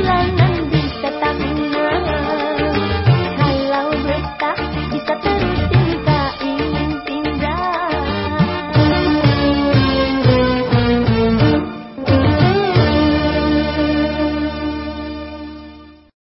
bulan